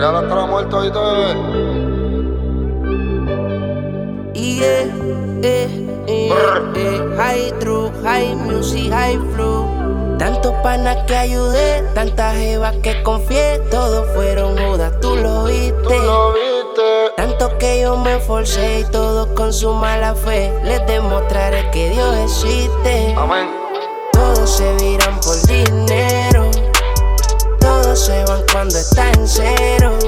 Real hasta la muerte, oíste. Yeah, eh, eh, eh, high true, high music, high flow. Tantos panas que ayudé, tantas jevas que confié, todos fueron jodas, tú lo viste. Tú lo viste. Tanto que yo me forcé y todos con su mala fe les demostraré que Dios existe. Amén. Todos se viran por dinero, se van cuando está en cero,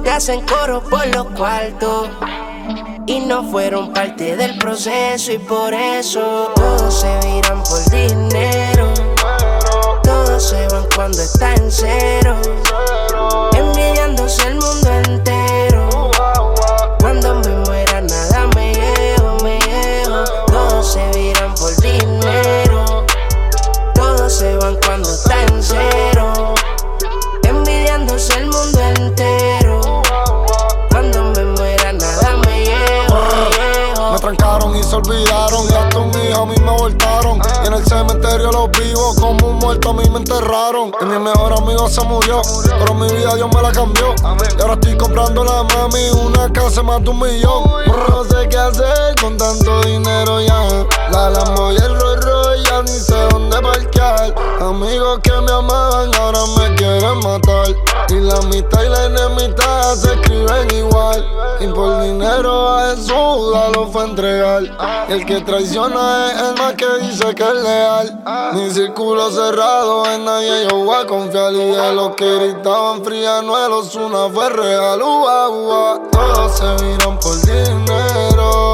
Te hacen coro por los cuartos. Y no fueron parte del proceso y por eso todos se viran por dinero. Se olvidaron. Y hasta un hijo a mí me voltaron. Y en el cementerio los vivos, como un muerto a mí me enterraron. Y mi mejor amigo se murió. Pero mi vida Dios me la cambió. Y ahora estoy comprando la mami una casa más de un millón. No sé qué hacer con tanto dinero ya. La Lambo y el Royce ya ni sé dónde parquear. Amigos que me amaban ahora me quieren matar. Y la mitad y la enemistad se escriben igual. Y por dinero a Jesús a lo fue a entregar. Y el que traiciona es el más que dice que es leal. Mi círculo cerrado, en nadie yo voy a confiar. Y de los que gritaban frianuelos, una fue real. Ua, ua. Todos se miran por dinero.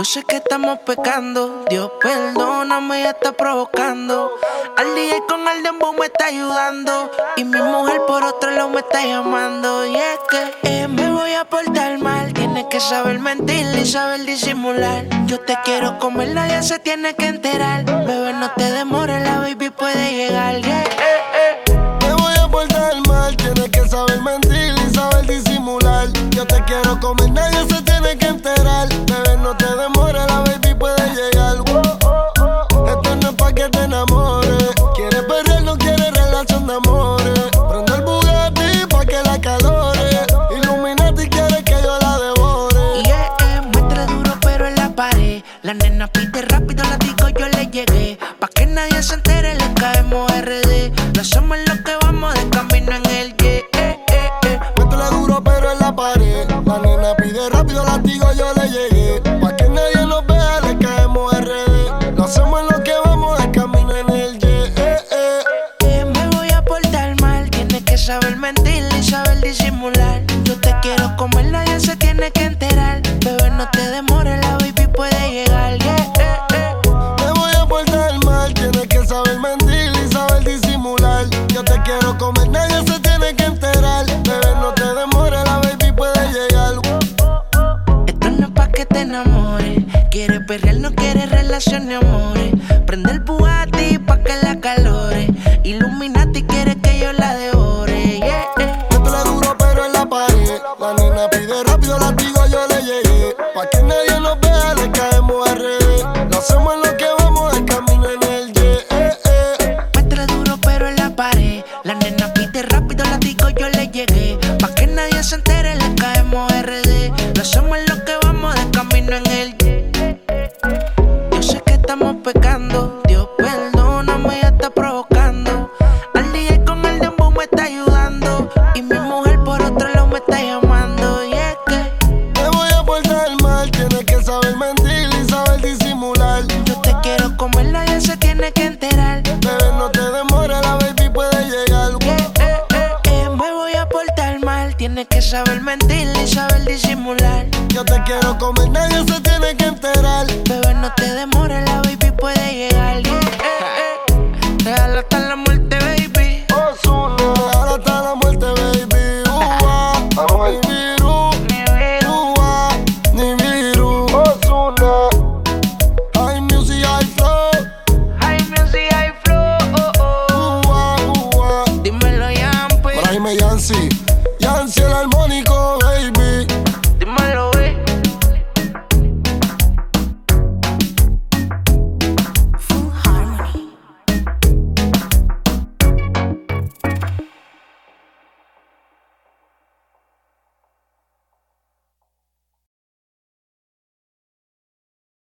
Yo sé que estamos pecando, Dios perdóname, ya está provocando. Al día con el dembow me está ayudando. Y mi mujer por otro lado me está llamando. Y es que eh, me voy a portar mal. Tienes que saber mentir y saber disimular. Yo te quiero comer, nadie se tiene que enterar. Bebé, no te demores, la baby puede llegar. Saber mentir y saber disimular. Yo te quiero comer, nadie se tiene que enterar. Bebé, no te demores, la baby puede llegar. Yeah, eh, eh. Me voy a portar mal, tienes que saber mentir y saber disimular. Yo te quiero comer, nadie se tiene que enterar. Bebé, no te demores, la baby puede llegar. Esto no es pa' que te enamores. Quieres perrear, no quieres relación ni amores. Prende el Bugatti le llegué. Pa' que nadie se entere, le caemos RD. Lo hacemos nadie se tiene que enterar. Bebé, no te demores, la baby puede llegar. Eh, hasta la muerte, baby. Ozuna, déjala hasta la muerte, baby. Uva, ni viru, uva, ni viru. Ozuna, high music, high flow. High music, high flow, oh, oh. Uva, uva. Dímelo, Yampi. Por ahí me Yancy.